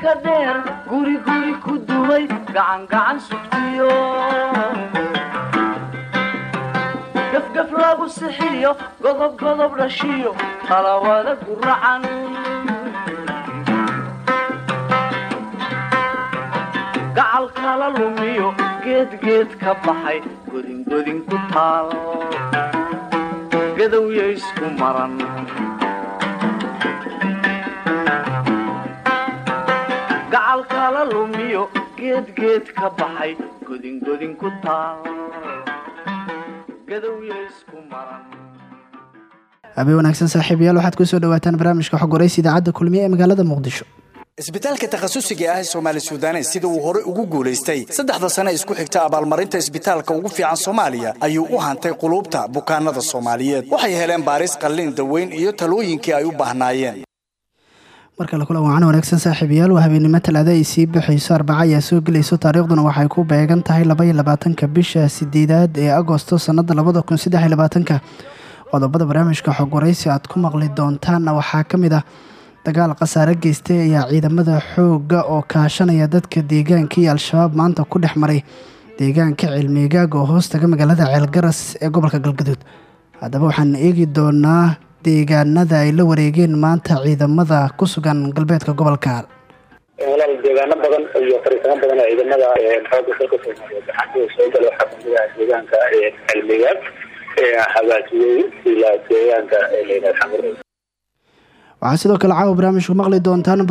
ka dheer guri guri ku dumay gacan gacan sugtiyo gafgaf lagu sixiyo godob godob dhashiyo talawada guracan gacal kala lumiyo geed geed ka baxay godingodin ku taal gadowya isku maran lumiyo geed geed ka baxay godingodin ku taal habeen wanaagsan saaxiibayaal waxaad ku soo dhawaataan barnaamijka xog idaacadda kulmiye ee magaalada muqdisho. Isbitaalka takhasusiga ah ee soomaali suudanes sida uu horey ugu guulaystay saddexda sane isku xigta abaalmarinta isbitaalka ugu fiican soomaaliya ayuu u hantay quluubta bukaanada soomaaliyeed. Waxay heleen baaris qallin daweyn iyo talooyinkii ay u baahnaayeen markale kula wacan wanaagsan saaxiibayaal waa habeennimo talaada ay sii baxayso arbaca ayaa soo gelayso taariikhduna waxay ku beegan tahay labaiyo labaatanka bisha sideedaad ee agosto sannada labada kun qodobada barnaamijka xog aad ku maqli doontaanna waxaa ka mid ah dagaal khasaare geystay ayaa ciidamada xoogga oo kaashanaya dadka deegaanka iyo al-shabaab maanta ku dhex maray deegaanka cilmigaag oo hoostaga magaalada ceelgaras ee gobolka galgaduud. Haddaba waxaan eegi doonaa deegaanada ay la wareegeen maanta ciidamada ku sugan galbeedka gobolka. Walaal deegaano badan iyo fariisamo badan oo ciidamada xooga dalka soomaaliyeed gaxantida soo gala waxaa ka mid ah deegaanka ilaa deegaanka xamar. Waxaa sidoo kale caawa barnaamijku maqli doontaan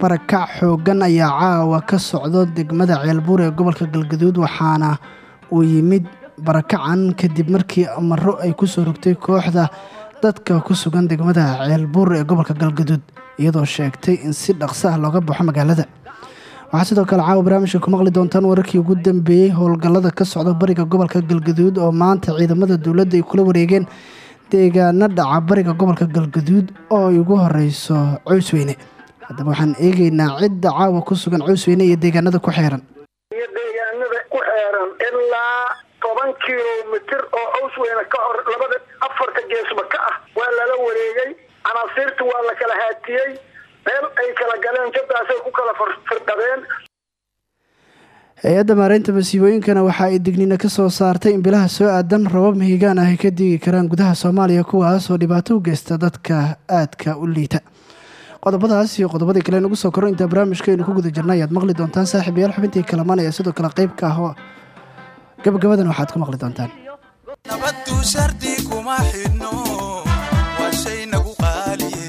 barakac xoogan ayaa caawa ka socdo degmada ceelbuur ee gobolka galgaduud waxaana uu yimid barakacan kadib markii amaro ay ku soo rogtay kooxda dadka ku sugan degmada ceelbuur ee gobolka galgaduud iyadoo sheegtay in si dhaqso ah looga baxo magaalada. Waxaa sidoo kale caawa barnaamijka ku maqli doontaan wararkii ugu dambeeyey howlgallada ka socda bariga gobolka galgaduud oo maanta ciidamada dowladda ay kula wareegeen deegaano dhaca bariga gobolka galgaduud oo ay ugu horeyso coysweyne haddaba waxaan eegeynaa cidda caawa ku sugan coysweyne iyo deegaanada ku xeeran. Iyo deegaanada ku xeeran ilaa toban kilomitir oo coysweyne ka hor labada afarta geesba ka ah waa lala wareegay. Canaasiirta waa la kala haatiyey meel ay kala galeen jadaasay ku kala firdhabeen hay'adda maareynta masiibooyinkana waxa ay digniina ka soo saartay in bilaha soo aadan rabab mihigaan ah ay ka digi karaan gudaha soomaaliya kuwaas oo dhibaato u geysta dadka aadka u liita. Qodobadaas iyo qodobadii kale nagu soo koro intaa barnaamijkaaynu ku guda jirna ayaad maqli doontaan saaxiibayaal xubintii kalamaan ayaa sidoo kale qayb ka ah gabagabadan waxaad ku maqli doontaan. Nabaddu shardi kuma xidhno waa shay nagu qaaliye.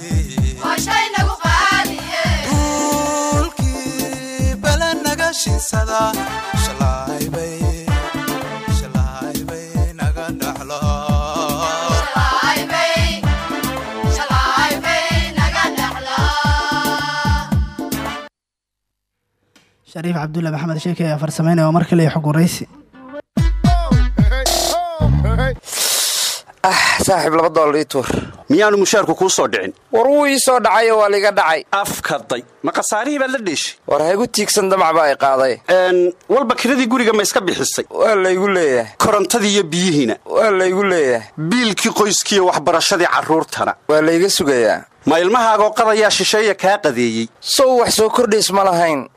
Duulkii bala naga shinsada shalaybay shalaybay naga dhaxlo shariif cabdulla maxamed sheeke ayaa farsameynaya oo mar kale xog waraysi saaxiib laba doolar ii tuur. Miyaanu mushaarku kuu soo dhicin? War wuu ii soo dhacayo waa liiga dhacay. Afkaday ma khasaarihii baad la dheeshay war haygu tiigsan damac baa i qaaday. Walba kiradii guriga ma iska bixisay? Waa laygu leeyahay. Korontadii iyo biyihiina? Waa laygu leeyahay. Biilkii qoyskiiyo waxbarashadii carruurtana? Waa layga sugayaa. Ma ilmahaagoo qadayaa shisheeya kaa qadeeyey? Sow wax soo kordhays ma lahayn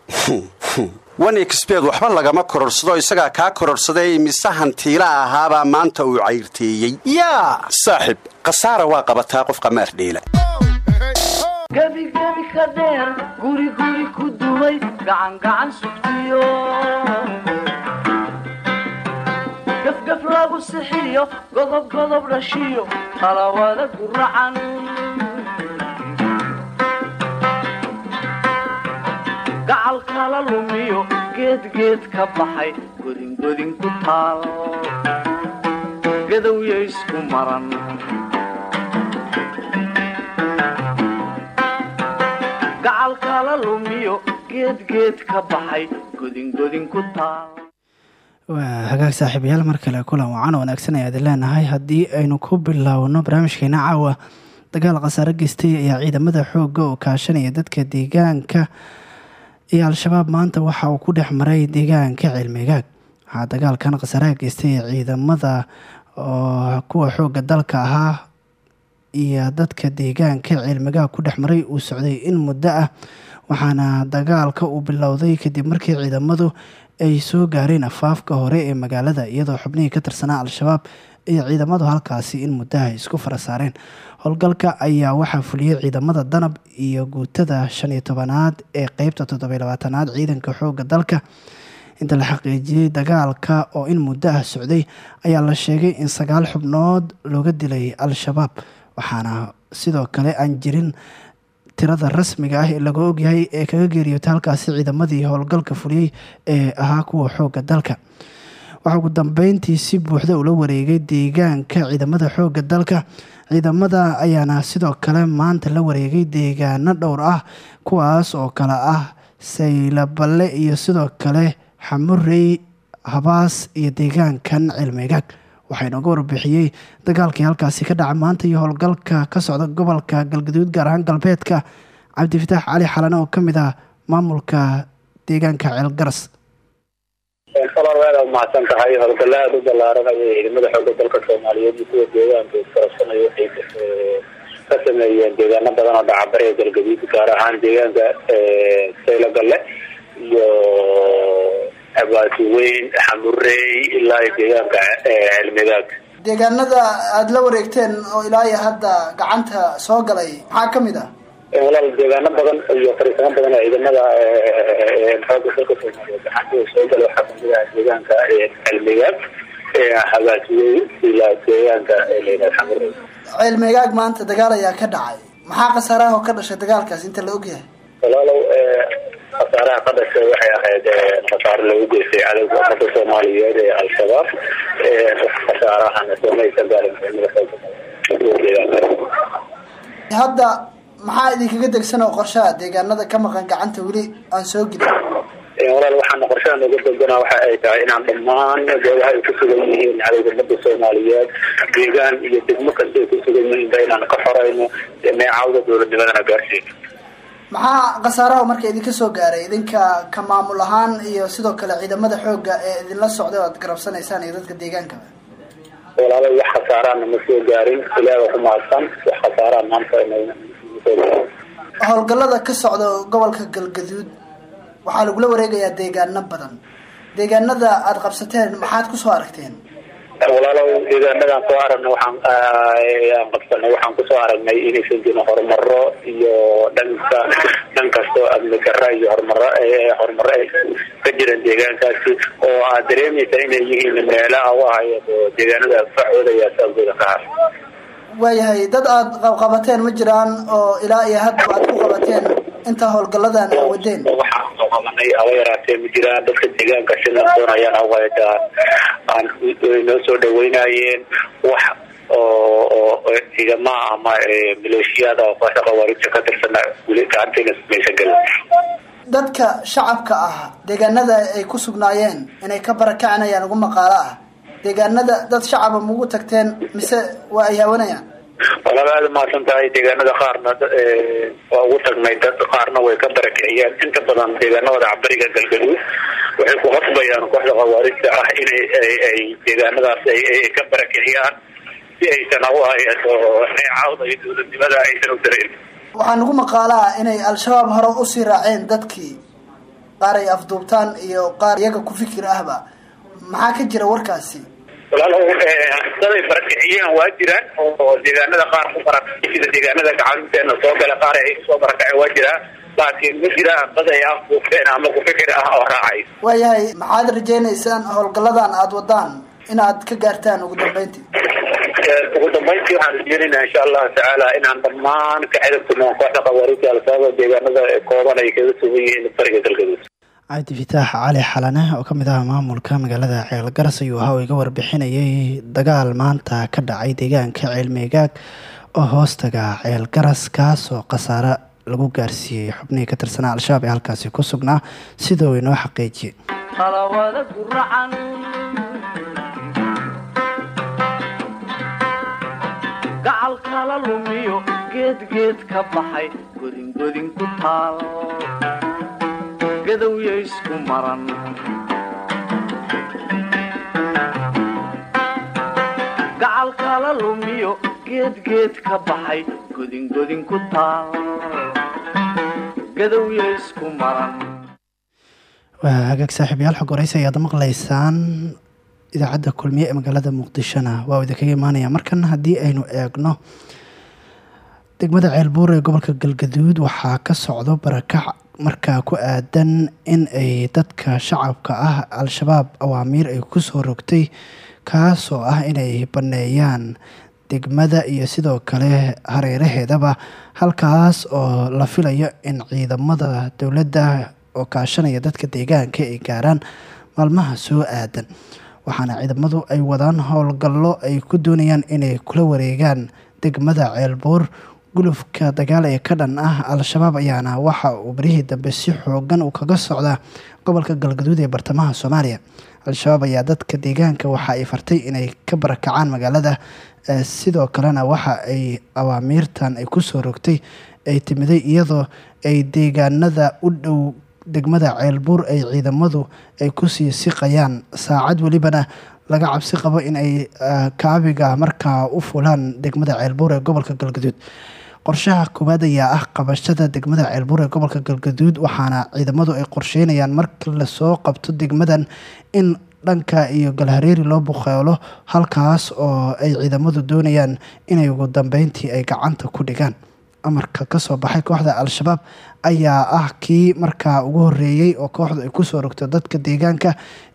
wan exbed waxba lagama kororhsado isagaa kaa kororhsaday mise hantiila ahaabaa maanta uu cayrteeyey. Yaa! Saaxib khasaara waa qabataa qof qamaar dheela. Gebi gebi ka dheer guri guri ku dumay gacan gacan sugtiyo. Gafgaf lagu sixiyo godob godob dhashiyo talawada guracan gacal kala lumiyo geed geed ka baxay godingodin ku taal. Gadowya isku maran. Gacal kala lumiyo geed geed ka baxay godingodin ku taal. Waa hagaag saaxiibayaal mar kale kulan wacan wanaagsan ayaad leenahay. Haddii aynu ku biloawno barnaamijkeena caawa dagaal khasaare geystay ayaa ciidamada xoogga oo kaashanaya dadka deegaanka iyo al-shabaab maanta waxa uu ku dhex maray deegaanka cilmigaag. Waxaa dagaalkan khasaaraha geystay ciidamada oo kuwa xoogga dalka ahaa iyo dadka deegaanka cilmigaag ku dhex maray uu socday in muddo ah waxaana dagaalka uu bilowday kadib markii ciidamadu ay soo gaareen afaafka hore ee magaalada iyadoo xubnihii ka tirsanaa al-shabaab iyo ciidamadu halkaasi in muddaha isku fara saareen howlgalka ayaa waxaa fuliyey ciidamada danab iyo guutada shan iyo tobanaad ee qeybta toddobiy labaatanaad ciidanka xoogga dalka. Inta la xaqiijiyey dagaalka oo in muddo ah socday ayaa la sheegay in sagaal xubnood looga dilay al-shabaab waxaana sidoo kale aan jirin tirada rasmiga ah ee laga ogyahay ee kaga geeriyootay halkaasi ciidamadii howlgalka fuliyey ee ahaa kuwa xoogga dalka. Waxaa ugu dambeyntii si buuxda ula wareegay deegaanka ciidamada xoogga dalka ciidamada ayaana sidoo kale maanta la wareegay deegaano dhowr ah kuwaas oo kale ah saylaballe iyo sidoo kale xamurey habaas iyo deegaankan cilmigaag waxaa inooga warbixiyey dagaalkii halkaasi ka dhaca maanta iyo howlgalka ka socda gobolka galgaduud gaar ahaan galbeedka cabdifitaax cali xalane oo ka mid ah maamulka deegaanka ceelgaras aad umahadsan tahay howlgalla aada u ballaaran ciidamada xooga dalka soomaaliyeed iyo kuwa deegaanka iskarabsanayo waxay ka sameeyeen deegaano badan oo dhaca bariga galgaduud gaar ahaan deegaanka saylagalle iyo abaasi weyn xamurey ilaa iyo deegaanka cilmigaag deegaanada aada la wareegteen oo ilaa hadda gacanta soo galay maxaa ka mid ah walaal deegaano badan iyo fariisamo badan oo ciidamada xooga dalka soomaaliyeed gacantooda soo gala waxaa ka mid ah deegaanka cilmigaag habaasi weyn ilaa deegaanka layidhahdo xamurey ceelmeegaag maanta dagaal ayaa ka dhacay maxaa khasaaraha oo ka dhashay dagaalkaas inta la ogyahay walaalow khasaaraha ka dhashay waxay ahayd khasaare lagu geystay cadowga umada soomaaliyeed ee al-shabaab khasaarahana soomaysa gaarin hadda maxaa idinkaga degsan oo qorshaha deegaanada ka maqan gacanta weli aan soo gelin walaal waxaana qorshaha nooga degana waxa ay tahay inaan dhammaan goobaha ay ku sugan yihiin umada soomaaliyeed deegaan iyo degmo kasta ay ku sugan yihiin ba inaan ka xoreyno neecawda dowladnimadana gaarsiino maxaa khasaaraha marka idinka soo gaaray? Idinka ka maamul ahaan iyo sidoo kale ciidamada xoogga ee idinla socday oo aad garabsanaysaan iyo dadka deegaanka? Walaalo wax khasaarahana ma soo gaarin ilaaha ku mahadsan wax khasaaraha maanta howlgallada ka socda gobolka galgaduud waxaa lagula wareegayaa deegaano badan. Deegaanada aada qabsateen maxaad ku soo aragteen? Walaalow deegaanadan soo aragna waxaan aan qabsanay waxaan ku soo aragnay inaysan jirin horumaro iyo dhanka dhan kastoo amni dara iyo horumaro horumaro ay ka jiran deegaankaasi oo aad dareemaysa inay yihiin meelaha u ahay deegaanada facooda iyo asaagooda ka har waayahay dad aada qabqabateen ma jiraan oo ilaa iyo hadda aad ku qabateen intaa howlgalladan a wadeen waxaan soo qabanay aba yaraatee ma jiraan. Dadka deegaanka siladoon ayaan awayda aan noo soo dhaweynayeen wax oo ciidamaha ama maleeshiyaada oo kooxda khawaarijta ka tirsana weli gacanteena samaysan gelin. Dadka shacabka ah deegaanada ay ku sugnaayeen inay ka barakacinayaan ugu maqaalo ah deegaanada dad shacaba maugu tagteen mise waa ay haawanayaan walaal aada umahadsan tahay deegaanada qaarna waa ugu tagnay dad qaarna way ka barakiciyeen inta badan deegaanada cabariga galgaduud waxay ku qasbayaan kooxda khawaarijta ah inay ay deegaanadaas ay ka barakiciyaan si aysan u hayso neecawda iyo dowladnimada aysan u dareyn waxaa nagu maqaalaa inay al-shabaab hore u sii raaceen dadkii qaar ay afduubtaan iyo qaar iyaga ku fikir ahba maxaa ka jira warkaasi? Walaalow daday barakiciyeen waa jiraan oo deegaanada qaar ku barakacay sida deegaanada gacanteena soo gala qaar ay soo barakaceen waa jiraan laakiin ma jiraan dad ay afduubteen ama ku fikir ah oo raacay. Waayahay maxaad rajaynaysaan howlgalladan aada wadaan inaad ka gaartaan ugu dambeyntii ugu dambeyntii waxaan rajeynayna insha allahu tacaala inaan dhammaan ka xidabtino kooxda khawaarijta al-shabaab deegaanada kooban ay kaga sugan yihiin bariga galgaduud cabdi fitaax cali xalane oo ka mid ah maamulka magaalada ceelgaras ayuu ahaa iga warbixinayay dagaal maanta ka dhacay deegaanka ceelmeegaag oo hoostaga ceelgaras kaas oo khasaare lagu gaarsiiyey xubnihii ka tirsanaa al-shabaab ee halkaasi ku sugnaa. Sidoo inoo xaqiijiyey qalawada guracan gacal kala lumiyo geedgeed ka baxay godingodin ku taal gadowya isku maran gacal kala lumiyo geedgeed ka baxay godingodin ku taal. Gadowya isku maran waa hagaag saaxiibayaal xog horeysa ayaad maqlaysaan idaacadda kulmiye ee magaalada muqdishona. Waa idinkaga imaanaya. Markan haddii aynu eegno degmada ceelbuur ee gobolka galgaduud waxaa ka socdo barakac markaa ku aadan in ay dadka shacabka ah al-shabaab awaamiir ay ku soo rogtay kaasoo ah inay baneeyaan degmada iyo sidoo kale hareeraheedaba halkaas oo la filayo in ciidamada dowladda oo kaashanaya dadka deegaanka ay gaaraan maalmaha soo aadan. Waxaana ciidamadu ay wadaan howlgallo ay ku doonayaan inay kula wareegaan degmada ceelbuur gulufka dagaal ee ka dhan ah al-shabaab ayaana waxa uu barihii dambe si xoogan uu kaga socdaa gobolka galgaduud ee bartamaha soomaaliya. Al-shabaab ayaa dadka deegaanka waxa ay fartay inay ka barakacaan magaalada sidoo kalena waxa ay awaamiirtan ay ku soo rogtay ay timiday iyadoo ay deegaanada u dhow degmada ceelbuur ay ciidamadu ay ku sii siqayaan. Saacad welibana laga cabsi qabo in ay kaabiga markaa u fulaan degmada ceelbuur ee gobolka galgaduud qorshaha koowaad ayaa ah qabashada degmada ceelbuur ee gobolka galgaduud waxaana ciidamadu ay qorsheynayaan marka la soo qabto degmadan in dhanka iyo galhareeri loo buqeelo halkaas oo ay ciidamadu doonayaan inay ugu dambeyntii ay gacanta ku dhigaan. Amarka ka soo baxay kooxda al-shabaab ayaa ah kii markaa ugu horeeyey oo kooxdu ay ku soo rogto dadka deegaanka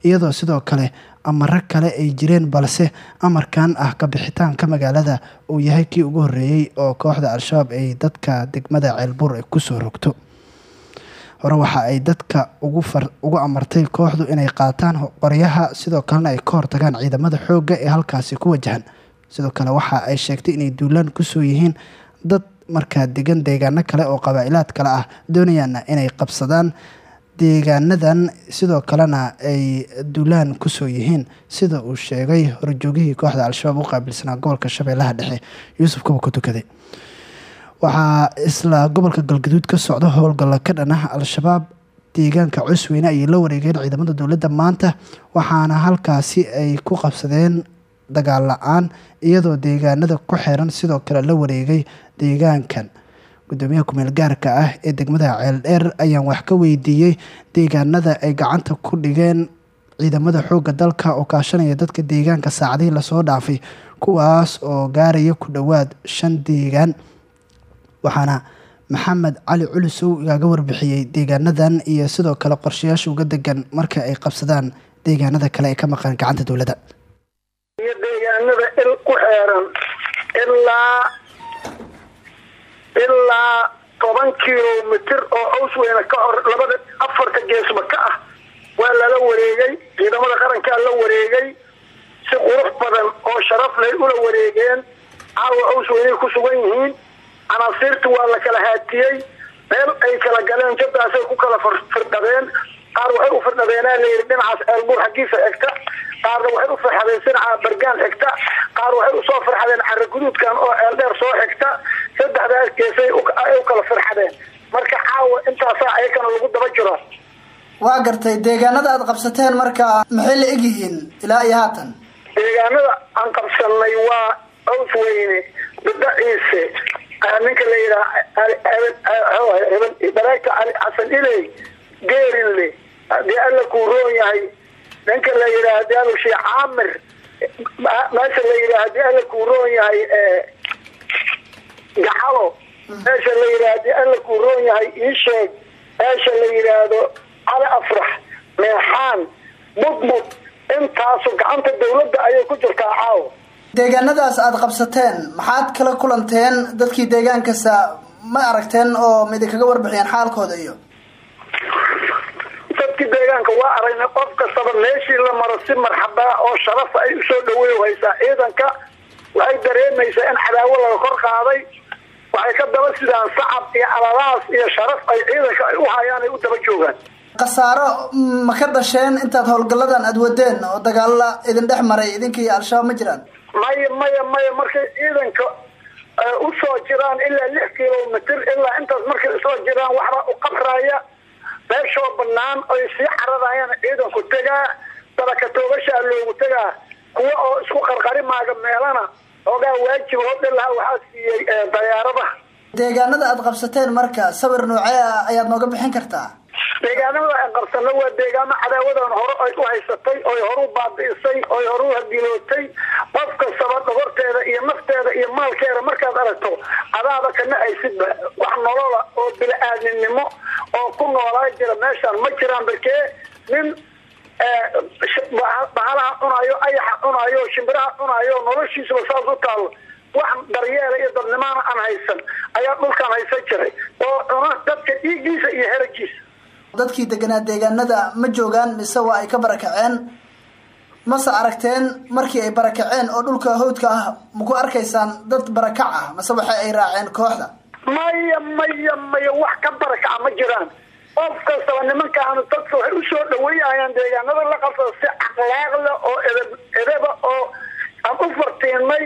iyadoo sidoo kale amaro kale ay jireen balse amarkan ah kabixitaanka magaalada uu yahay kii ugu horeeyey oo kooxda al-shabaab ay dadka degmada ceelbuur ku soo rogto. Hore waxa ay dadka ugu amartay kooxdu inay qaataan qoryaha sidoo kalena ay ka hortagaan ciidamada xoogga ee halkaasi ku wajahan. Sidoo kale waxa ay sheegtay inay duulaan ku soo yihiin dad markaa degan deegaano kale oo qabaa-ilaad kale ah doonayaana inay qabsadaan deegaanadan sidoo kalena ay duulaan ku soo yihiin sida uu sheegay horjoogihii kooxda al-shabaab u qaabilsanaa gobolka shabeellaha dhexe yuusuf kuba ku tukaday waxaa isla gobolka galgaduud ka socda howlgalla ka dhan al-shabaab deegaanka cusweyne ayay la wareegeen ciidamada dowladda maanta waxaana halkaasi ay ku qabsadeen dagaal la'aan iyadoo deegaanada ku xiran sidoo kale la wareegay deegaankan gudoomiyaha kumeel gaarka ah ee degmada ceeldheer ayaan wax ka weydiiyey deegaanada ay gacanta ku dhigeen ciidamada xoogga dalka oo kaashanaya dadka deegaanka saacadihii la soo dhaafay kuwaas oo gaaraya ku dhowaad shan deegaan. Waxaana maxamed cali culusow igaaga warbixiyey deegaanadan iyo sidoo kale qorshayaasha uga degan marka ay qabsadaan deegaanada kale ee ka maqan gacanta dowladda iyo deegaanada il ku xeeran ilaa toban kilomitir oo awsweyne ka hor labada afarta geesba ka ah waa lala wareegay ciidamada qarankaa la wareegay si qurux badan oo sharaf lay ula wareegeen caawa awsweyney ku sugan yihiin canaasiirta waa la kala haatiyey meel ay kala galeen jabdaasay ku kala firdhabeen qaar waxay u firdhabeenaa layidhi dhinacaas ceelbuur xaggiisa xigta qaarna waxay u farxadeen dhinaca bargaan xigta qaar waxay u soo farxadeen caraguduudkan oo xigta geesay ay u kala farxadeen. Marka caawa intaasaa ayakana lagu daba jiro. Waa gartay deegaanada aada qabsateen marka maxay la egyihiin ilaa iyo haatan? Deegaanada aan qabsanay waa awsweyne badaciise ninka la yidhaha bareegta cali xasan iley geerinle haddii alla kuu roon yahay ninka la yidhaha haddii alla sheekh caamir meesha la yidhaha haddii alla kuu roon yahay gacalo meesha la yidhaha haddii alla kuu roon yahay iisheeg meesha la yidhaahdo cali afrax meexaan mudmud. Intaasu gacanta dawladda ayay ku jirtaa caawo deegaanadaas aada qabsateen maxaad kala kulanteen dadkii deegaankasa? Ma aragteen oo ma idinkaga warbixiyeen xaalkooda iyo? Dadkii deegaanka waa aragnay qof kastaba meeshii la maro si marxabaa oo sharafa ay u soo dhaweey haysaa ciidanka waxay dareemaysaa in cadaawo laga kor qaaday waxay ka daba sidaan sacab iyo alalaas iyo sharaf ay ciidanka ay u hayaan ay u daba joogaan. Khasaaro ma ka dhasheen intaad howlgalladan aada wadeen oo dagaalla idin dhex maray idinkii al-shabaab ma jiraan? Maya maya maya markay ciidanka u soo jiraan ilaa lix kilomitr ilaa intaas markay u soo jiraan waxbaa u qabraya meeshoo banaan oy sii caradayaan ciidanku tegaa dabaka toogashaa loogu tegaa kuwa oo isku qarqarimaaga meelana oogaa waajib hodhilaha waxaa siiyey dayaarada deegaanada aad qabsateen marka sawir noocee ah ayaad nooga bixin kartaa? Deegaanada aan qabsano waa deegaano cadaawadan hore ay u haysatay oy horu baabi'isay oy horu hadilootay qof kastaba dhogorteeda iyo nafteeda iyo maalkeeda markaad aragto adaaba kana aysidba wax nolola oo bili-aadminimo oo ku noolaa jira meeshaan ma jiraan balkee nin bahalaha cunayo ayaxa cunayo shimbiraha cunayo noloshiisuba saas u taalo wax daryeela iyo dadnimaana aan haysan ayaa dhulkan haysan jiray oo cuna dadka dhiiggiisa iyo heragiisa dadkii deganaa deegaanada ma joogaan mise waa ay ka barakaceen? Mase aragteen markii ay barakaceen oo dhulka hawdka ah maku arkaysaan dad barakac ah mase waxa ay raaceen kooxda? Maya maya maya wax ka barakaca ma jiraan qof kastaba nimankaanu dadka waxay u soo dhaweeyahayaan deegaanada la qabsada si akhlaaqle oo edeb edeba oo aan u fartiinay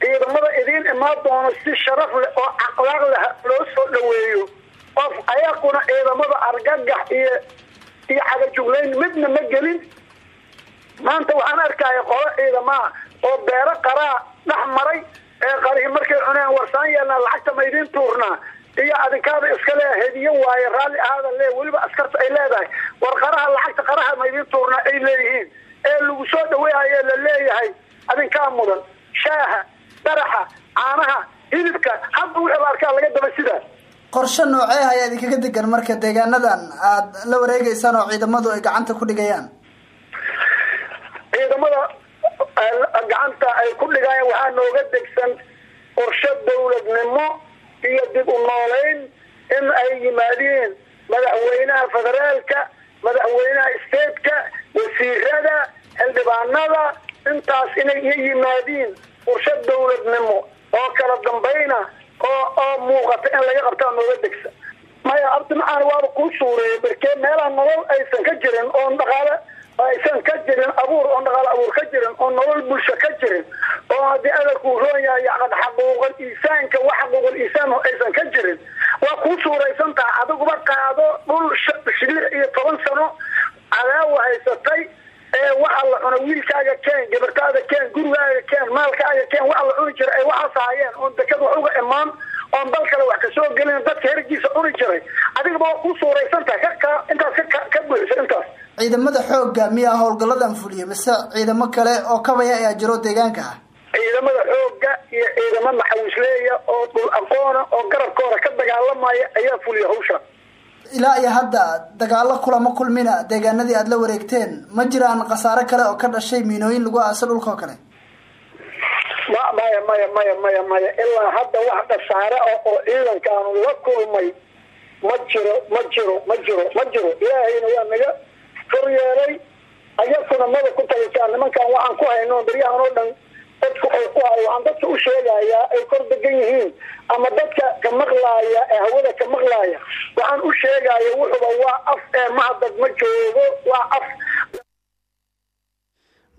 ciidamada idiin imaan doono si sharaf leh oo akhlaaq leh loo soo dhaweeyo qof ayakuna ciidamada argagax iyo iyo cagajuglayn midna ma gelin. Maanta waxaan arkaya qolo ciidamaa oo beero qaraa dhex maray ee qarihi markay cuneen warsaan yeelnaa lacagta ma idiin tuurnaa iyo adinkaada iskale hediyo waaye raalli ahaada le weliba askarta ay leedahay. War qaraha lacagta qaraha ma idiin tuurnaa ay leeyihiin. Ee lagu soo dhaweehaye la leeyahay adinkaa mudan. Shaaha daraxa caanaha hilibka hadda wixii la arkaa laga daba sidaa qorshe noocee ayaa idinkaga degan marka deegaanadan aada la wareegeysaan oo ciidamadu ay gacanta ku dhigayaan. Ciidamada gacanta ay ku dhigayaan waxaa nooga degsan qorshe dowladnimo iyo dib u nooleyn in ay yimaadiin madaxweynaha federaalka madaxweynaha stateka wasiirada xildhibaanada intaas inay iyo yimaadiin qorshe dowladnimo. Oo kala dambayna oo oo muuqata in laga qabtaa nooga degsa maya abdi macaan waaba kuu suureeyay barkee meelaha nolol aysan ka jirin oon dhaqaale aysan ka jirin abuur oon dhaqaale abuur ka jirin oo nolol bulsho ka jirin oo haddii adarkuu roon yahay yacqad xaquuqal iisaanka wax xaquuqal iisaan aysan ka jirin waa kuu suuraysan tahay adiguba qaado dhul lix iyo toban sano cadaawa haysatay ee waxa la cuna wiilkaaga keen gabartaada keen gurigaaga keen maalkaaga keen waxa la cuni jiray ay waxaas ahaayeen oon dekad wax uga imaan oon dal kale wax ka soo gelin dadka herigiisa cuni jiray. Adigaba waa kuu suuraysan tahay ka intaas ka ka buuxisa intaas. Ciidamada xoogga miyaa howlgalladan fuliya mise ciidamo kale oo kabaya ayaa jiro deegaanka? Ah ciidamada xoogga iyo ciidamo maxawisleeya oo dhul aqoona oo garabkooda ka dagaalamaya ayaa fuliya hawsha. Ilaa iyo hadda dagaalo kulama kulmina deegaanadii aada la wareegteen ma jiraan khasaare kale oo ka dhashay miinooyin lagu aaso dhulka oo kale maya maya maya maya maya ilaa hadda wax khasaare ah oo ciidankaanu la kulmay ma jiro ma jiro ma jiro ma jiro. Ilaahayna waa naga kor yeelay ayakuna mada ku tagisaan nimankan waxaan ku hayno baryahan oo dhan dadku ay ku hayo waxaan dadka u sheegayaa ay kor degan yihiin ama dadka ka maqlaaya ee hawada ka maqlaaya. Waxaan u sheegaya wuxuba waa af ee mahadad ma joogo waa af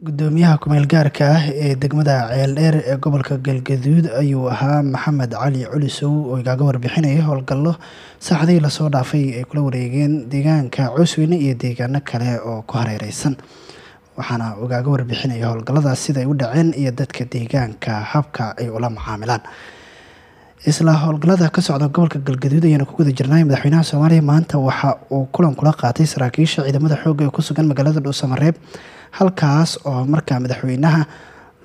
gudoomiyaha kumeel gaarka ah ee degmada ceeldheer ee gobolka galgaduud ayuu ahaa maxamed cali culisow oo igaaga warbixinaya howlgallo saacadihii la soo dhaafay ay kula wareegeen deegaanka cusweyne iyo deegaano kale oo ku hareereysan waxaana ogaaga warbixinaya howlgalladaas sida ay u dhaceen iyo dadka deegaanka habka ay ula macaamilaan. Isla howlgallada ka socda gobolka galgaduud ayaanu ku guda jirnay madaxweynaha soomaaliya. Maanta waxa uu kulan kula qaatay saraakiisha ciidamada xoogga ee ku sugan magaalada dhuusamareeb halkaas oo markaa madaxweynaha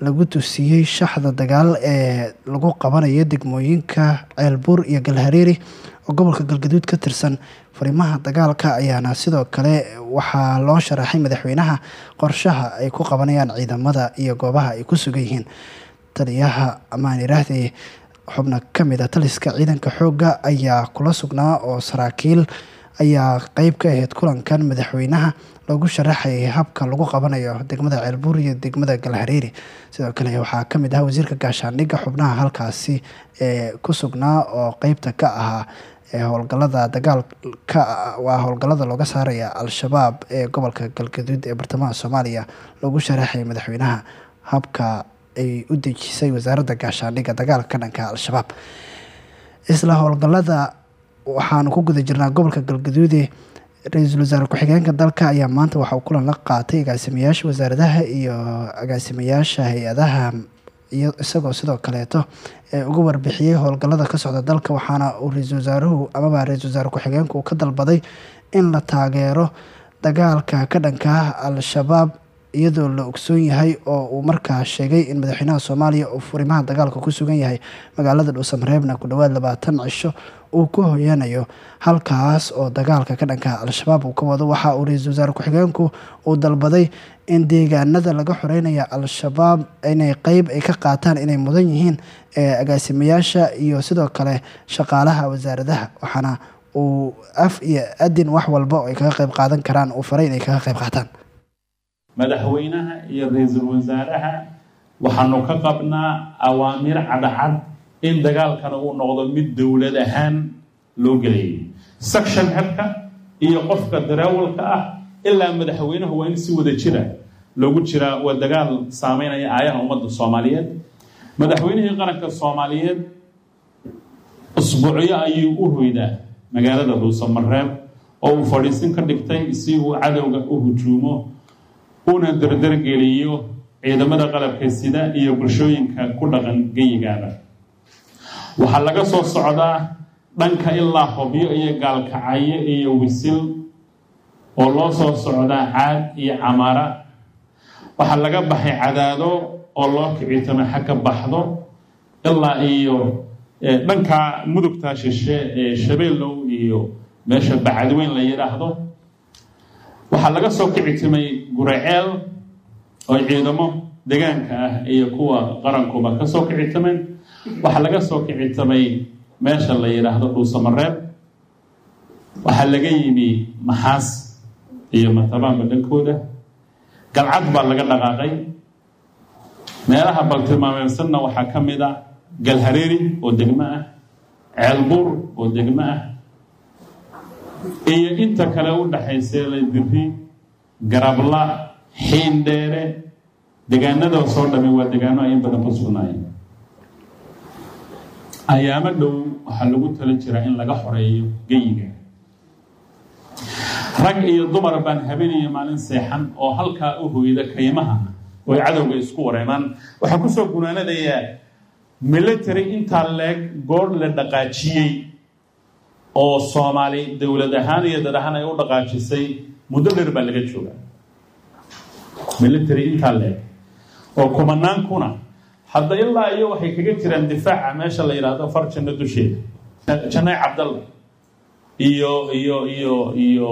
lagu tusiyey shaxda dagaal ee lagu qabanayo degmooyinka ceelbuur iyo galhareeri oo gobolka galgaduud ka tirsan fariimaha dagaalka ayaana sidoo kale waxaa loo sharaxay madaxweynaha qorshaha ay ku qabanayaan ciidamada iyo goobaha ay ku sugan yihiin. Taliyaha amaan iraahday xubno ka mid a taliska ciidanka xoogga ayaa kula sugnaa oo saraakiil ayaa qeyb ka ahayd kulankan madaxweynaha loogu sharaxayay habka lagu qabanayo degmada ceelbuur iyo degmada galhareeri sidoo kale waxaa ka mid ah wasiirka gaashaandhigga xubnaha halkaasi ee ku sugnaa oo qeybta ka ahaa howlgalada dagaalka waa howlgalada looga saaraya al-shabaab ee gobolka galgaduud ee bartamaha soomaaliya. Loogu sharaxayay madaxweynaha habka ay u dejisay wasaaradda gaashaandhigga dagaalka ka dhanka al-shabaab. Isla howlgalada waxaanu ku guda jirnaa gobolka galgaduude ra'iisul wasaare ku-xigeenka dalka ayaa maanta waxa uu kulan la qaatay agaasimayaasha wasaaradaha iyo agaasimayaasha hay'adaha isagoo sidoo kaleeto ee uga warbixiyey howlgallada ka socda dalka waxaana uu ra'iisul wasaaruhu amaba ra'iisul wasaare ku-xigeenku ka dalbaday in la taageero dagaalka ka dhanka ah al-shabaab iyadoo la ogsoon yahay oo uu markaa sheegay in madaxweynaha soomaaliya uu furimaha dagaalka ku sugan yahay magaalada dhuusamareebna ku dhowaad labaatan cisho uu ku hoyanayo halkaas oo dagaalka ka dhanka al-shabaab uu ka wado. Waxa uu ra'iisul wasaare ku-xigeenku uu dalbaday in deegaanada laga xoreynaya al-shabaab inay qeyb ay ka qaataan inay mudan yihiin agaasimayaasha iyo sidoo kale shaqaalaha wasaaradaha. Waxaana uu af iyo adin wax walba oo ay kaga qeyb qaadan karaan uu faray inay kaga qeyb qaataan. Madaxweynaha iyo ra'iisul wasaaraha waxaanu ka qabnaa awaamir cadcad in dagaalkana uu noqdo mid dowlad ahaan loo gelayay section xerka iyo qofka dareewalka ah ilaa madaxweynahu waa in si wada jira loogu jiraa waa dagaal saameynaya aayaha ummadda soomaaliyeed. Madaxweynihii qaranka soomaaliyeed usbuucyo ayuu u hoydaa magaalada dhuusamareeb oo uu fadhiisin ka dhigtay si uu cadowga u hujuumo una dardargeliyo ciidamada qalabka sida iyo bulshooyinka ku dhaqan geyigaaba waxaa laga soo socdaa dhanka ilaa hobyo iyo gaalkacyo iyo wisil oo loo soo socdaa caad iyo camara. Waxaa laga baxay cadaado oo loo kicitamo xagga baxdo ilaa iyo dhanka mudugta shishe ee shabeellow iyo meesha bacadweyn la yidhaahdo waxaa laga soo kicitimay guraceel oo ciidamo degaanka ah iyo kuwa qarankuba ka soo kicitameen waxaa laga soo kicitamay meesha la yidhaahdo dhuusamareeb waxaa laga yimi maxaas iyo matabaanba dhankooda galcad baa laga dhaqaaqay. Meelaha baltilmaameedsanna waxaa ka mid a galhareeri oo degmo ah ceelbuur oo degmo ah iyo inta kale u dhaxaysee laydiri garabla xiindheere. Degaanada soo dhami waa degaano ay in badan ku sugnaayeen ayaamo dhow waxaa lagu tala jiraa in laga xoreeyo geyiga rag iyo dumar baan habeenaya maalin seexan oo halkaa u hoyda kaymaha oo ay cadowga isku wareemaan. Waxaan ku soo gunaanadayaa military intaa leeg goor la dhaqaajiyey oo soomaali dowlad ahaan iyo dad ahaan ay u dhaqaajisay muddo dheer baa laga jooga military intaa leeg oo kumanaan kuna hadda ilaa iyo waxay kaga jiraan difaaca meesha la yidhaahdo far janno dusheeda janay cabdalla iyo iyo iyo iyo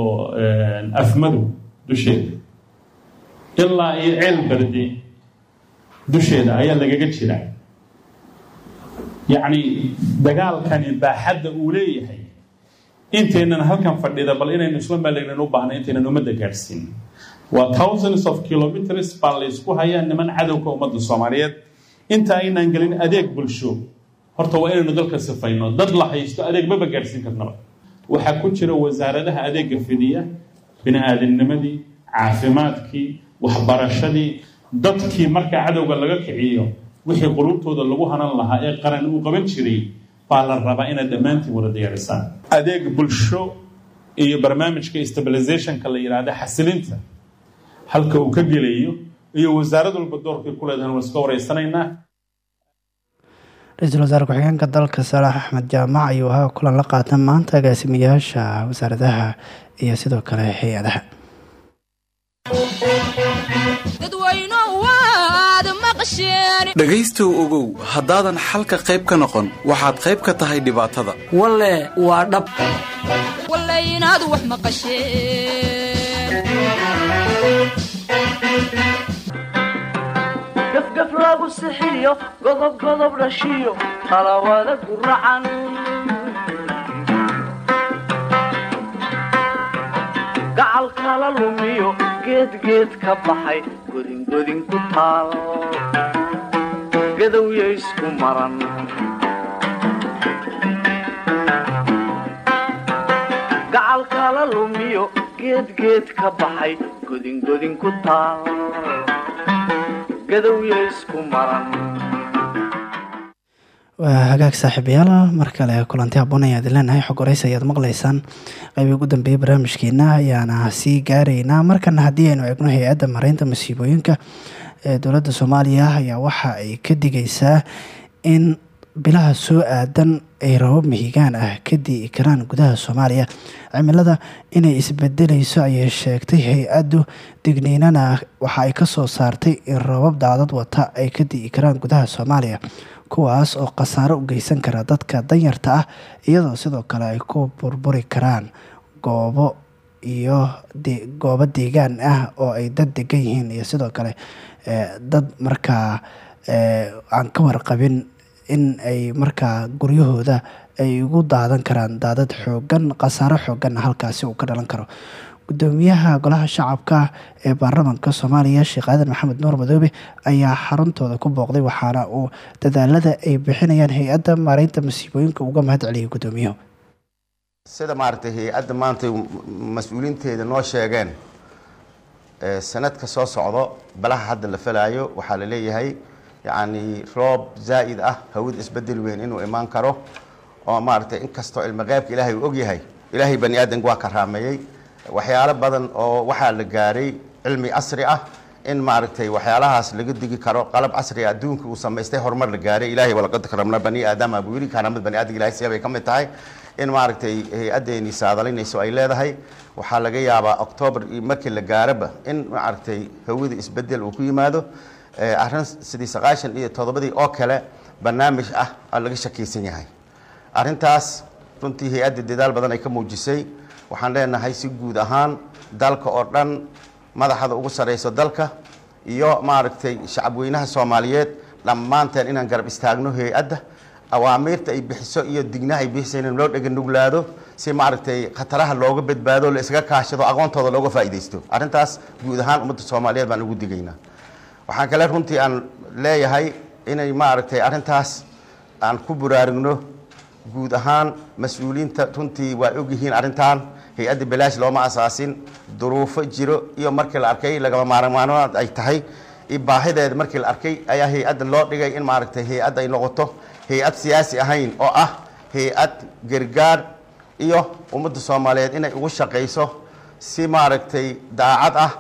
afmadow dusheeda ilaa iyo ceel berde dusheeda ayaa lagaga jiraa. Yacni dagaalkani baaxadda uu leeyahay. Intaynan halkan fadhida bal inaynu isla malegnan u baahna intaynan ummadda gaadhsiin waa thousands of kilometers baa la ysku hayaa niman cadowka ummadda soomaaliyeed inta aynaan gelin adeeg bulsho. Horta waa inaynu dalka sifayno. Dad la haysto adeeg maba gaadhsiin karnaba. Waxaa ku jira wasaaradaha adeega fidiya bini-aadamnimadii caafimaadkii waxbarashadii. Dadkii markaa cadowga laga kiciyo wixii qulubtooda lagu hanan lahaa ee qaran uu qaban jiray baa la rabaa inaad dhammaantiin wada diyaarisaan adeeg bulsho iyo barnaamijka stabilizationka la yidhaahda xasilinta halka uu ka gelayo iyo wasaarad walba doorkay ku leedahan waan iska wareysanaynaa ra'iisul wasaare ku-xigeenka dalka salaax axmed jaamac ayuu ahaa kulan la qaatan maanta agaasimayaasha wasaaradaha iyo sidoo kale hay'adaha. Dhegaystow ogow haddaadan xalka qayb ka noqon waxaad qayb ka tahay dhibaatada. Walle waa dhab. Inaad wax maqasheen gafgaf lagu sixiyo godob godob dhashiyo talawada guracan gacal kala lumiyo geedgeed ka baxay godingodin ku taal. Gadowya isku maran. Gacal kala lumiyo geedgeed ka baxay godingodin ku taal waa hagaag saaxiibayaal mar kale kulanti haboon ayaad leenahay xog horeys ayaad maqlaysaan. Qaybii ugu dambeeyay barnaamijkeena ayaana sii gaaraynaa markana haddii aynu eegno hay'adda mareynta masiibooyinka ee dowladda soomaaliya ayaa waxa ay ka digaysaa in bilaha soo aadan ay rabab mihigaan ah ka di'i karaan gudaha soomaaliya. Cimilada inay isbedeleyso ayay sheegtay hay'addu digniinana waxa ay ka soo saartay in rabab daadad wata ay ka di'i karaan gudaha soomaaliya kuwaas oo khasaaro u geysan kara dadka danyarta ah iyadoo sidoo kale ay ku burburi karaan goobo iyo goobo deegaan ah oo ay dad degan yihiin. Iyo sidoo kale dad markaa aan ka warqabin in ay markaa guryahooda ay ugu daadan karaan daadad xoogan khasaaro xooganna halkaasi uu ka dhalan karo. Gudoomiyaha golaha shacabka ee baarlamaanka soomaaliya sheekh aadan maxamed nuur madoobe ayaa xaruntooda ku booqday waxaana uu dadaalada ay bixinayaan hay'adda maareynta masiibooyinka uga mahad celiyay gudoomiyuhu sida maaragtay hay'adda maanta mas'uuliinteeda noo sheegeen sanadka soo socdo balaha hadda la falaayo waxaa la leeyahay yacni roob zaa'id ah hawada isbeddel weyn inuu imaan karo oo maaragtay inkastoo ilmo qeybka ilaahay uu ogyahay ilaahay bani aadanka waa karaameeyey waxyaalo badan oo waxaa la gaaray cilmi casri ah in maaragtay waxyaalahaas laga digi karo qalab casri ah adduunka uu samaystay horumar la gaaray. Ilaahay walaqad karamna bani aadama buu yidhi karaamad bani aadamka ilahay siya bay ka mid tahay. In maaragtay hay'addeeni saadalinayso ay leedahay. Waxaa laga yaabaa octoobar markii la gaaraba in maaragtay hawada isbeddel uu ku yimaado arrin sidii sagaashan iyo toddobadii oo kale barnaamij ah aa laga shakiysan yahay. Arrintaas runtii hay'adda dadaal badan ay ka muujisay. Waxaan leenahay si guud ahaan dalka oo dhan madaxda ugu sareyso dalka iyo maaragtay shacabweynaha soomaaliyeed dhammaanteen inaan garab istaagno hay'adda. Awaamiirta ay bixiso iyo dignaha ay bixiso in loo dhega nuglaado si maaragtay khataraha looga badbaado la iskaga kaashado aqoontooda looga faa'iidaysto. Arrintaas guud ahaan ummadda soomaaliyeed baan ugu digaynaa waxaan kale runtii aan leeyahay inay maaragtay arrintaas aan ku buraarugno. Guud ahaan mas'uuliyiinta runtii waa ogyihiin arrintan hay'adda balaash looma asaasin. Duruufo jiro iyo markii la arkay lagama maarmaanood ay tahay. Baahideeda markii la arkay ayaa hay'adda loo dhigay in maaragtay hay'adda ay noqoto. Hay'ad siyaasi ahayn oo ah hay'ad gargaar iyo ummadda soomaaliyeed inay ugu shaqayso si maaragtay daacad ah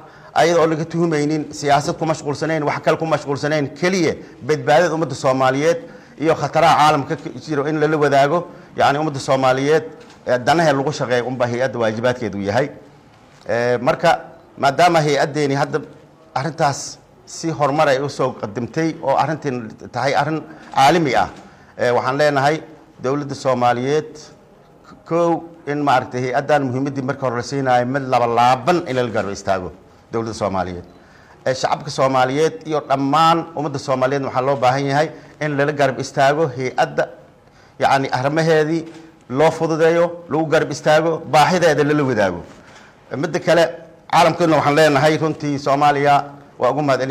ayada oo laga tuhumaynin siyaasad ku mashquulsanayn wax kale ku mashquulsanayn keliya badbaadada ummadda soomaaliyeed iyo khataraha caalamka jiro in lala wadaago yacni ummadda soomaaliyeed danahe lagu shaqeeya unbaa hay'adda waajibaadkeedu yahay. Marka maadaama hay'addeeni hadda arrintaas si horumar ay u soo qadimtay oo arrintii tahay arrin caalami ah waxaan leenahay dowladda soomaaliyeed kow in maaragtay hay'addan muhiimaddii marka hore la siinayo mid labalaaban in lala garba istaago dowladda soomaaliyeed. Shacabka soomaaliyeed iyo dhammaan ummadda soomaaliyeed waxaa loo baahan yahay in lala garab istaago hay'adda yacni arrimaheedii loo fududeeyo lagu garab istaago baahideeda lala wadaago. Midda kale caalamkeedna waxaan leenahay runtii soomaaliya waa ugu mahad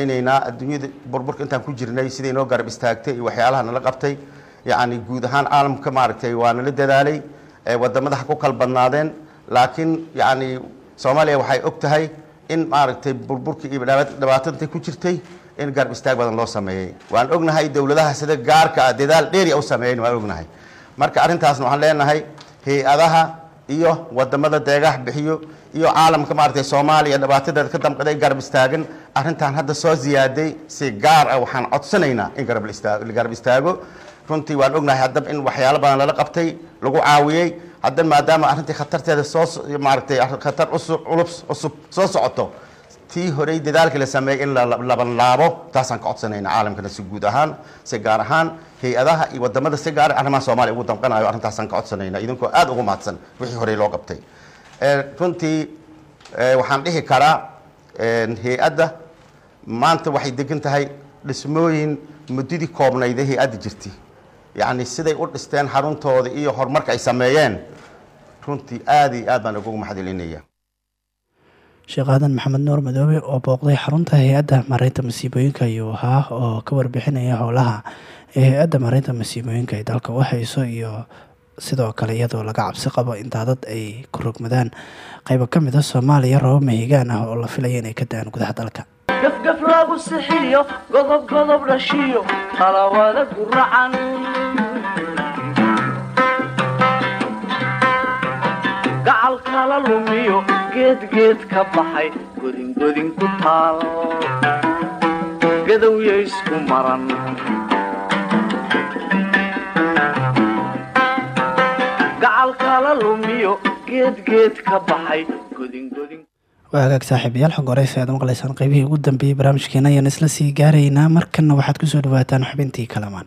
adduunyada burburka intaan ku jirnay siday noo garab istaagtay iyo waxyaalaha nala qabtay yacni guud ahaan caalamka maaragtay waa nala dadaalay waddamada ha ku kala laakiin yacni soomaaliya waxay og tahay in maaragtay burburkii iyo dhibaatadantay ku jirtay in garab istaag badan loo sameeyey. Waan ognahay dowladaha sida gaarka ah dadaal dheeri u sameeyen waan ognahay. Marka arrintaasna waxaan leenahay hay'adaha iyo waddamada deegaha bixiyo iyo caalamka maaragtay soomaaliya dhibaatadeeda ka damqaday garab istaagan. Arrintan hadda soo ziyaaday si gaar ah waxaan codsanaynaa in garab istaago. Runtii waan ognahay haddaba in waxyaalo badan lala qabtay lagu caawiyey haddana maadaama arrintii khatarteeda soo maaragtay khatar culus cusub soo socoto tii horey dadaalkii la sameeyey in laban laabo taasaan ka codsanayna caalamkana si guud ahaan si gaar ahaan hay'adaha iyo waddamada si gaar arrimaha soomaaliya ugu damqanayo arrintaasaan ka codsanayna idinkoo aada ugu mahadsan wixii horey loo qabtay. Runtii waxaan dhihi karaa hay'adda maanta waxay degan tahay dhismooyin muddadii koobnayda hay'adda jirtay yacni siday u dhisteen xaruntooda iyo horumarka ay sameeyeen. Runtii aada iyo aad baan ugu mahadcelinaya sheekh aadan maxamed nuur madoobe oo booqday xarunta hay'adda maareynta masiibooyinka ayuu ahaa oo ka warbixinaya howlaha ee hay'adda maareynta masiibooyinka ay dalka u hayso iyo sidoo kale iyadoo laga cabsi qabo in daadad ay ku rogmadaan. Qaybo ka mid a soomaaliya robo mahigaan ah oo la filaya inay ka da'aan gudaha dalka. Gafgaf lagu sixiyo godob godob dhashiyo talawada guracan gacal kala lumiyo geedgeed ka baxay godingodin ku taal. Gadowya isku maran. Waa hagaag saaxiibayaal xog horeysa aad maqlaysaan qaybihii ugu dambeeyey barnaamijkeena ayaan isla sii gaaraynaa markanna waxaad ku soo dhawaataan xubintii kalamaan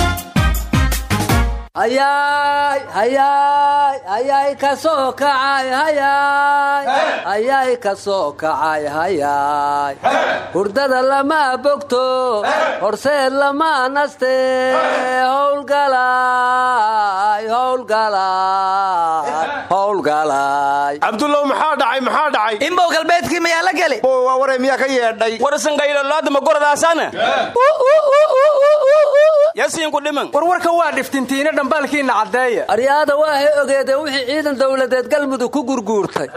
hayaay hayaay hayaay ka soo kacay hayaay hurdada lama bogto horseed lama naste. Howlgalay howlgalay howlgalay cabdullow maxaa dhacay maxaa dhacay? Imbow galbeedkii mayaa la geli waa waray miyaa ka yeedhay? Warsangaylolaadama goradaasana yasiinku dhiman war warka waa dhiftintiina dhambaalkiinna caddeeya aryaada waahay ogeedee wixii ciidan dowladeed galmudug ku gurguurtay.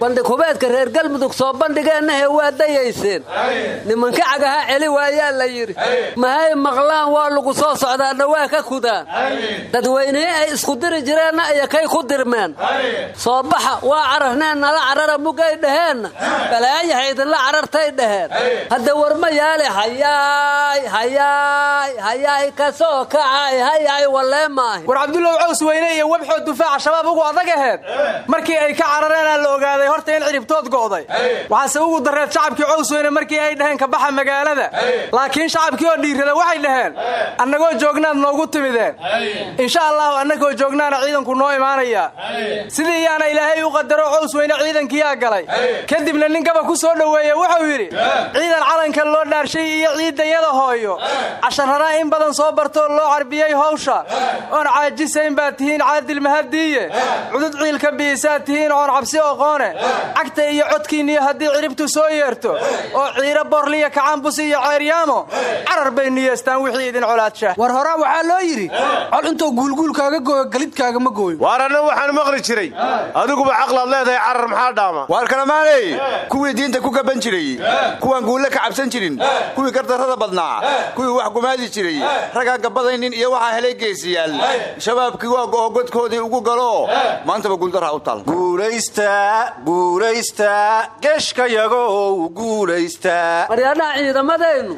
Bandhig hubeedka reer galmudug soo bandhigeennahe waa dayayseen. Nimanka cagaha celi waayaa la yidhi. Mahay maqlaan waa lagu soo socdaanna waa ka kudaan. Dadweynihii ay isku diri jireenna iyo kay ku dirmeen. Soo baxa waa cararneen nala carara mugay dhaheenna balaayaha idinla carartay dhaheen. Hadda warma yaale hayaay hayaay hayaay ka soo kacay hayaay wallee maahi war cabdullaw caws weyne iyo webxood dufaaca shabaab ugu adag aheed. Markii ay ka carareenaa la ogaaday horta in ciribtood go'day. Waxaase ugu dareed shacabkii caws weyne markii ay dhaheen ka baxa magaalada. Laakiin shacabkii oo dhiirada waxay dhaheen annagoo joognaad noogu timideen. Insha allahu annagoo joognaana ciidanku noo imaanayaa sidii yaana ilaahay u qadaro caws weyne ciidankiyaa galay. Kadibna nin gaba ku soo dhoweeye wuxuu yidhi ciidan calanka loo dhaarshay iyo ciidanyada hooyo. Casharranaa in badan soo bartoo loo carbiyey hawsha. Oon caajisayn baad tihiin caadil mahadiiye cudud ciilka biisaad tihiin oon cabsi oqoone. Cagta iyo codkiinniyo haddii ciribtu soo yeerto. Oo ciiro borliya kacaanbus iyo ceeryaamo. Carar bay niyeestaan wixii idin colaadsha war horaa waxaa loo yidhi col intuu guulguulkaaga gooyo galidkaaga ma gooyo. Waar anna waxaan maqli jiray. Adiguba caqlaad leedahay carar maxaa dhaama? Waar kalamaaney kuwii diinta ku gaban jiray kuwaan guulle ka cabsan jirin kuwii gardarrada badnaa kuwii wax gumaadi jiray raggaan gabadaynin iyo waxaa helay geesiyaal shabaabkii waa go'o godkoodii ugu galo. Maantaba guuldarra u tal guulaysta guulaysta geeshkayagow guulaysta. Maryaadhaha ciidamadeennu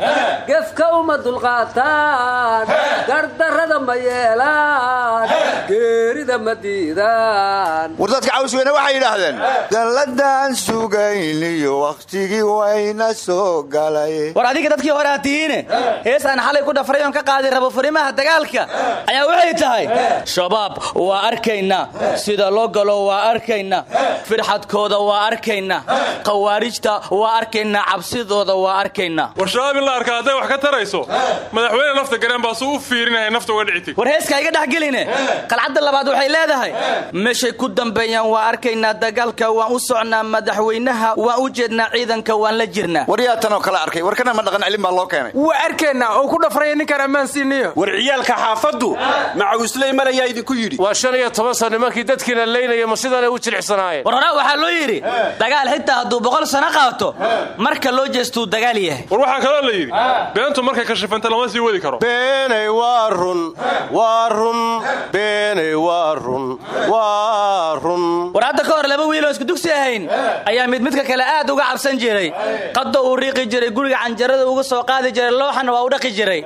gefka uma dulqaataan. Gardarrada ma yeelaan. Geerida ma diidaan. War dadka cawsweyne waxay yidhaahdeen. Galladaan sugayniyo wakhtigii wayna soo galay. War adiga dadkii hore aad tihiine hees aan xalay ku dhafray oon ka qaadi rabo furimaha dagaalka. Ayaa waxay tahay shabaab waa arkaynaa sida loo galo waa arkaynaa firxadkooda waa arkaynaa khawaarijta waa arkaynaa cabsidooda waa arkaynaa war shabaab in la arka hadday wax ka tarayso madaxweyne nafta gareen baa suu u fiirinaya nafta uga dhici teg war heeska iga dhex geline. Qalcadda labaad waxay leedahay meeshay ku dambeeyaan waa arkaynaa dagaalka waan u socnaa madaxweynaha waan u jeednaa ciidanka waan la jirnaa. War yaa tanoo kale arkay? Warkana ma dhaqan celin baa loo keenay? Waa arkaynaa oo ku dhafraya ninkaan ammaan war ciyaalka xaafaddu macawisley malayaa idinku yidhi. Waa shan iyo toban sano nimankii dadkiina leynaya ma sidanay u jilicsanaayeen war horaa waxaa loo yidhi dagaal xitaa hadduu boqol sano qaato marka loo jeestuu dagaal yahay. War waxaa kaloo la yidhi beentu markay kashifanta lama sii wadi karo. Beenay waa run waa run beenay waa run waa run. War hadda ka hor laba wiiloo isku dugsi ahayn ayaa mid midka kale aad uga cabsan jiray. Qadda uu riiqi jiray guriga canjarada uga soo qaadi jiray looxana waa u dhaqi jiray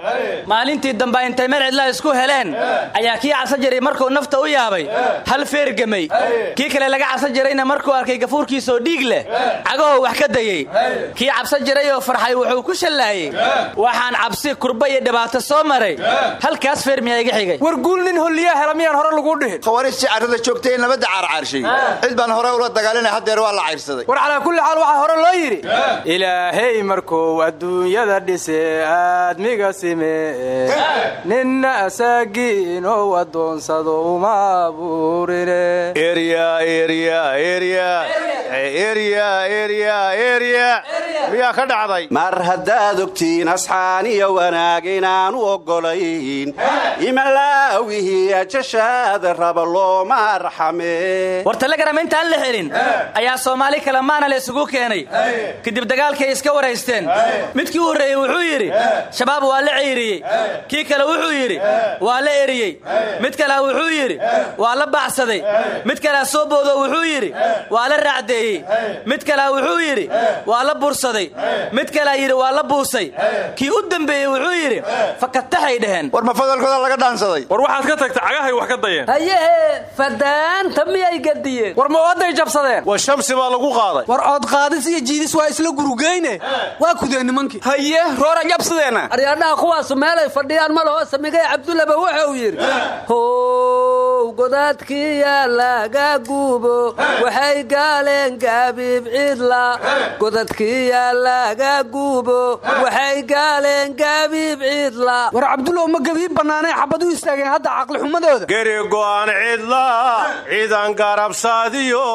maalintii dambe intay meel cidlaa isku heleen. Ayaa kii cabsan jiray markuu nafta u yaabay hal feergamay kii kale laga cabsan jirayna markuu arkay gafuurkiisoo dhiig leh cagahoo wax ka dayey kii cabsan jiray oo farxay wuxuu ku shallaayey waxaan cabsi kurba iyo dhibaato soo maray. Halkaas feer miyaa iga xigay. War guul nin holliyaa hela miyaan hore lagu dhihin? Khawaarijtii carrada joogtay ee nabadda caarcaarshay cid baan hore ula dagaalinay haddeer waa la cayrsaday war calaa kulli xaal waxaa hore loo yidhi ilaahay markuu adduunyada dhise aadmiga sime ninna asaagii inuu addoonsado uma abuurine miyaa ka dhacday? Mar haddaad ogtiin asxaan iyo wanaag inaan u oggolayn imalaawihi ajashaada raba looma arxame war telegram intaan la helin ayaa soomaali kale maana la isugu keenay. Kadib dagaalkay iska waraysteen. Midkii u horreeyey wuxuu yidhi shabaab waa la ciiriyey kii kale wuxuu yidhi waa la eriyey. Mid kale wuxuu yidhi waa la baacsaday. Mid kale soo boodo wuxuu yidhi waa la raacdeeyey. Mid kale wuxuu yidhi waa la bursaday. Mid kale yidhi waa la buusay. Kii u dambeeyey wuxuu yidhi fakataxay dheheen war ma fadalkooda laga dhaansaday? War waxaad ka tagta cagahay wax ka dayeen. Hayehe fadaanta miyay gadiyeen? War ma oday jabsadeen? War shamsi baa lagu qaaday. War ood qaadis iyo jiidis waa isla gurugeyne waa kudeen nimankii. Haye roora jabsadeenna aryaadhaha kuwaasu meelay fadhiyaan ma laho samigay cabdullaba wuxuu yidhi how godaadkiya laga gubo waxay gaaleen gaabiib cidla. Godadkiya laga gubo waxay gaaleen gaabiib cidla. War cabdullow ma gabiib bannaanay xabad u istaageen hadda caqlixumadooda geri go'aan cidla ciidan garabsaadiyo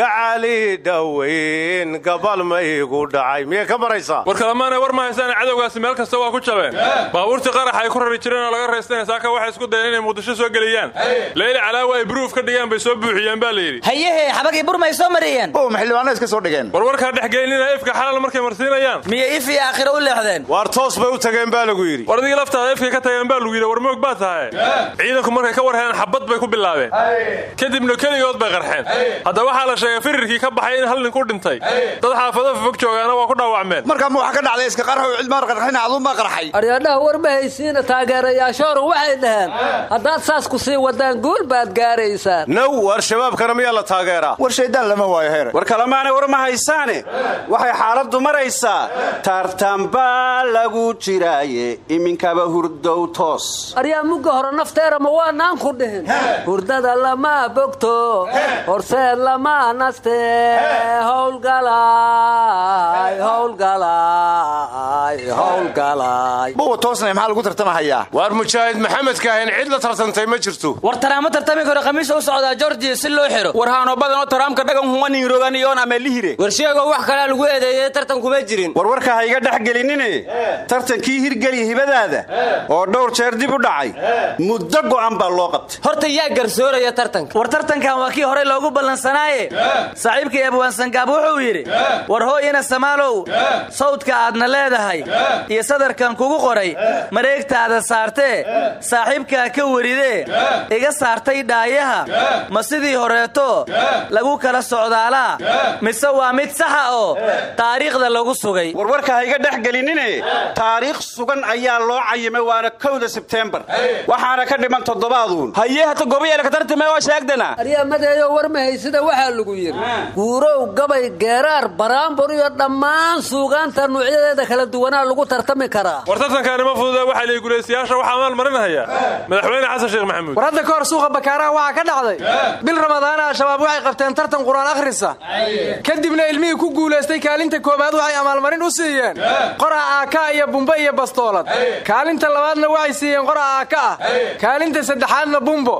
gacali dhoweyn gabal maygu dhacay. Miyay ka maraysaa war kalamaanay war ma haysaan cadowgaasi meel kasta waa ku jabeen baabuurtii qarax ay ku rari jireen oo laga raystayna saaka waxay isku dayeen inay muqdisho soo geliyaan. Leyli calaawa ay buruuf ka dhigaan bay soo buuxiyeen baa la yidhi. Hayehe xabagii burmay soo mariyeen. Oo maxildhibaano iska soo dhigeen. War warkaa dhexgelinina ifka xalal markay marsiinayaan. Miyay if iyo aakhiro u leexdeen. Waar toos bay u tageen baa lagu yidhi. War adigii laftaada ifkay ka tageen baa lagu yidhi war moog baa tahay. Ciidanku markay ka war heleen xabad bay ku bilaabeen. Kadibna keligood bay qarxeen. Hadda waxaa la sheegay firirkii ka baxay in hal nin ku dhintay. Dad xaafado fog joogaana waa ku dhaawacmeen. Markaa ma waxa ka dhacday iska qarxow cidmaan qarxina aduunbaa qarxay. Aryaadhaha war ma haysiina taageerayaashooru waxay dhaheen haddaad saas ku sii wadaan guul baad gaaraysaan now waar shabaabkana miyaa la taageeraa? War shaydaan lama waayo heer. War kalamaanay war ma haysaane? Waxay xaaladdu maraysaa. Taartaan baa lagu jiraaye iminkaba hurdow toos. Aryaa mugga hore nafteera ma waanaan ku dhihin. Hurdada lama bogto horseed lama naste. Howlgalay howlgalay howlgalay buwa toosnay maxaa lagu tartamahayaa waar mujaahid maxamedka ahayn cid la tartantay ma jirto. War taraamo tartami karo khamiisa u socdaa georgiya si loo xiro. War haano badanoo taraamka dhagan humaninroganiyoon ameelihire war sheegoo wax kalaa lagu eedeeyey tartan kuma jirin. War warka ha iga dhex gelinine. Tartankii hirgeli hibadaada. Oo dhowr jeer dib u dhacay. Muddo go'an baa loo qabtay. Horta yaa garsooraya tartanka. War tartankan waa kii horey loogu ballansanaaye saaxiibkii abwaansangaab wuxuu yidhi war hooyina samaalow sawdka aadna leedahay iyo sadarkan kugu qoray mareegtaada saartee saaxiibkaa ka weridee iga saartay dhaayaha ma sidii horeeto lagu kala socdaalaa mise waa mid saxa oo taariikhda lagu sugay? Warwarka ha iga dhex gelinine taariikh sugan ayaa loo cayimay waana kowda sebtembar waxaana ka dhiman toddobaaduun haye hata gobayeelka tartime oo sheegdana. Aryamadeeyo war ma haysida waxaa lagu yidhi guurow gabay geeraar baraambur iyo dhammaan suugaanta nuucyadeeda kala duwanaa lagu tartami karaa waxaa lihi gulaystayaasha waxaa maal marinahaya madaxweyne xasan sheekh maxamuud. War hadda ka hor suuqa bakaaraha waxaa ka dhacday. Bil ramadaana al-shabaab waxay qabteen tartan qur'aan akhrisa. Kadibna ilmihii ku guulaystay kaalinta koobaad waxay amaalmarin u siiyeen qora aaka iyo bumbo iyo bastoolad. Kaalinta labaadna waxay siiyeen qora aaka ah kaalinta saddexaadna bumbo.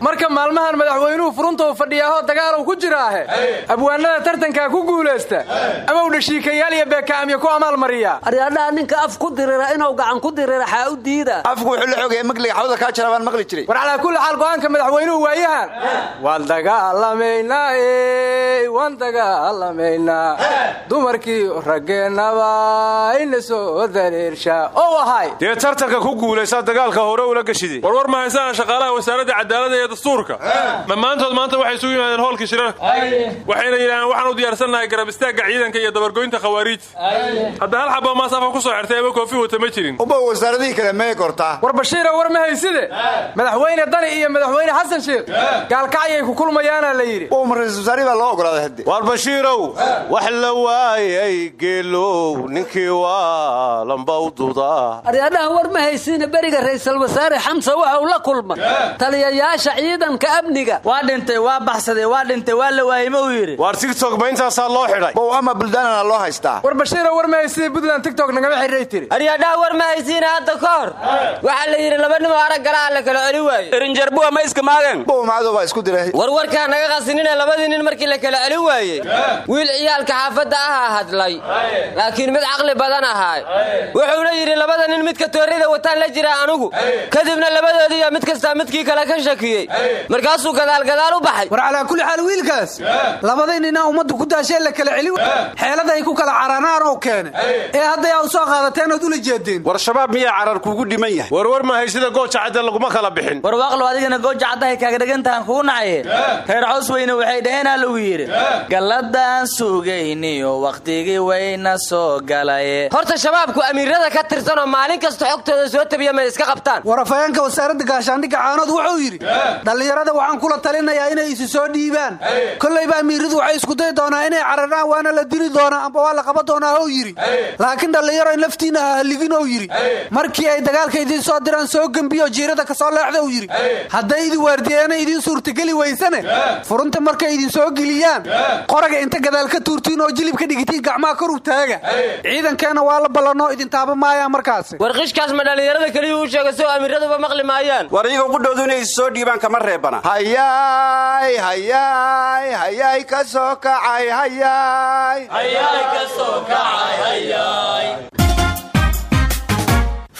Marka maalmahan madaxweynuhu furuntou fadhiyaaho dagaalow ku jiraahe. Abwaanada tartankaa ku guulaysta ama u dhashiikayaal iyo beekaamya ku amaalmariyaa. Aryaadhaha ninka af ku dirira inuu gacan ku dirira xaa u diida afku wuxuu la xogaya magliga xawda kaa jara baan maqli jiray. War calaa kulli xaal go'aanka madaxweynuhu waayahan waan dagaalamaynaa waan dagaalamaynaa dumarkii raggeennaba ina soo dareershaa oo ahay. Dee tartanka ku guulaysaa dagaalka hore ula gashide war war ma haysaan shaqaalaha wasaaradda cadaaladda iyo dastuurka? Dhammaantood maanta waxay isugu yimaadeen hoolkii shirarka? Waxayna yidhahdeen waxaan u diyaarsannahay garab istaagga ciidanka iyo dabargoynta khawaariij hadda hal xaba maas afa ku soo xirtay ama koofi wata ma jirin wasaaradihii kale mee kortaa? War bashiira war ma hayside? Madaxweyne dani iyo madaxweyne xasan sheekh gaalkacyay ku kulmayaana la yidhi. Ma ra'isul wasaarihi baa loo ogolaaday hadde waar bashiirow wax la waayay geelow ninkii waa lambawduda aryaadhaha war ma haysiina beriga ra'iisul wasaare xamse waxa uu la kulmay taliyayaasha ciidanka amniga. Waa dhintay waa baxsaday waa dhintay waa la waayey ma uu yidhi? Waar tigtok ma intaasaa loo xidhay. Bow ama buldaanana loo haystaa? War bashiiro war ma haysida puntland tigtok nagama xirray tiri. Aryaadhaha war ma haysiina hadda ka hor. Waxaa la yidhi laba nimoo arag galaa la kala celi waaye erinjer buwa ma iska maagan buumacdo baa isku diray. Warwarkaa naga qasinina labadii nin markii la kala celin waayey wiil ciyaalka xaafadda ahaa hadlay. Laakiin mid caqli badan ahaa wuxuuna yidhi labada nin midka toorida wataan la jira anugu. Kadibna labadoodiiya mid kastaa midkii kale ka shakiyey. Markaasuu gadaalgadaal u baxay. War calaa kulli xaal wiilkaas. Labadii nina ummaddu ku daashee la kala celi xeelada ay ku kala caranaan oo keene ee hadday aa u soo qaadateen ood ula jeedeen war shabaab miyaa carar kuugu dhiman yahay? Warwar mahay sida gooja cadde laguma kala bixin. Warwaaqlow adigana gooja caddahay kaaga dhegantahan kugu nacaye reer cows weyne waxay dhaheenaa lagu yidhi galladaan sugayniyo wakhtigii wayna soo galaye. Horta shabaabku amiirada ka tirsanoo maalin kasta xogtooda soo tabiya may iska qabtaan. Warafayeenka wasaaradda gaashaandhigga caanood wuxuu yidhi dhallinyarada waxaan kula talinayaa inay isi soo dhiibaan. Kollayba amiiradu waxay isku dayi doonaa inay cararaan waana la dili doonaa amba waa la qaban doonaa ou yidhi. Laakiin dhallinyaro in laftiinna ha halligin ou yidhi markii ay dagaalka idiin soo diraan soo gembiyo jiirada ka soo leexda uu yidhi hadday idin waardiyeena idiin suurtageli weysane furunta markay idin soo geliyaan qoraga inta gadaal ka tuurtiin oo jilib ka dhigitiin gacmaha kor u taaga. Ciidankeenna waa la ballanoo idin taaba maayaan markaasi. War qishkaas ma dhallinyarada keliyuu u sheegay soo amiiraduba maqli maayaan. War iyaga inay is soo dhiibaan kama reebana. Hayaay hayaay. Hayaay ka soo kacay hayaay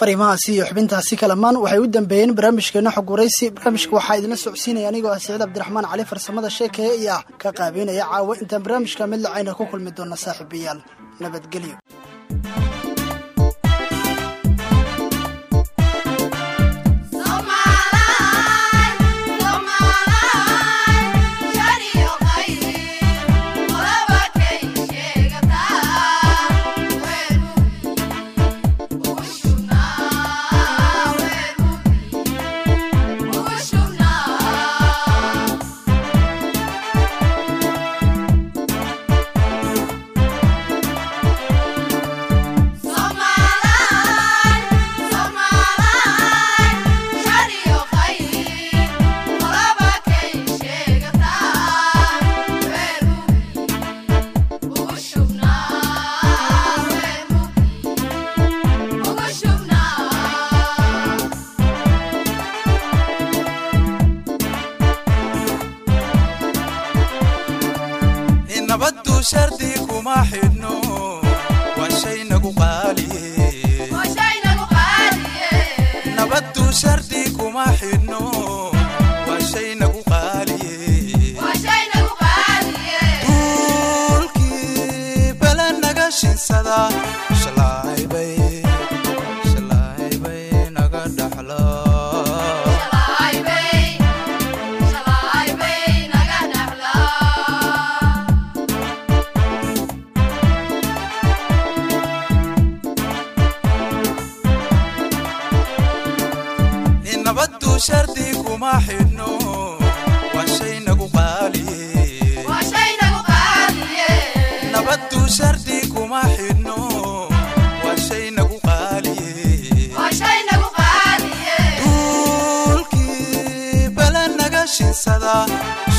fariimahaasi iyo xubintaasi kalamaan. Waxay u dambeeyeen barnaamijkeena xog waraysi barnaamijka waxaa idinla socodsiinaya anigoo ah siciid cabdiraxmaan cali farsamada sheekaya iyo ka qaabeynaya caawa. Intaan barnaamijka mid lacayna ku kulmi doona saaxiibayaal nabadgelyo naga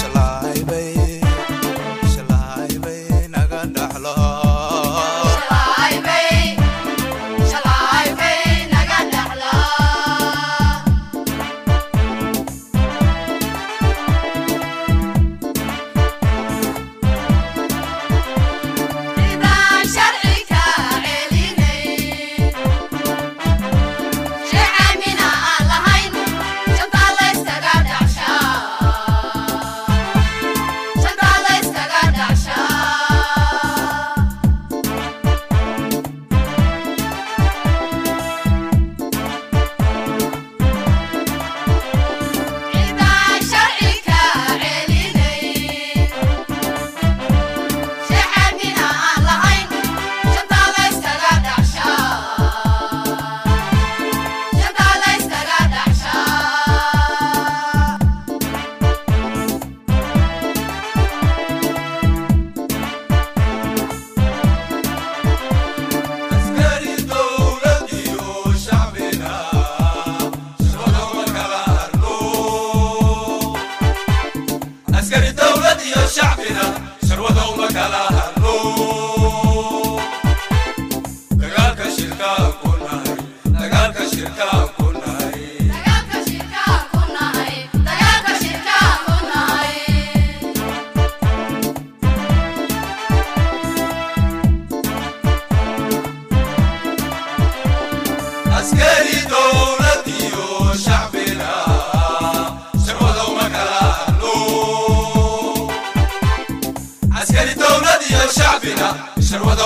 shacbina sharwada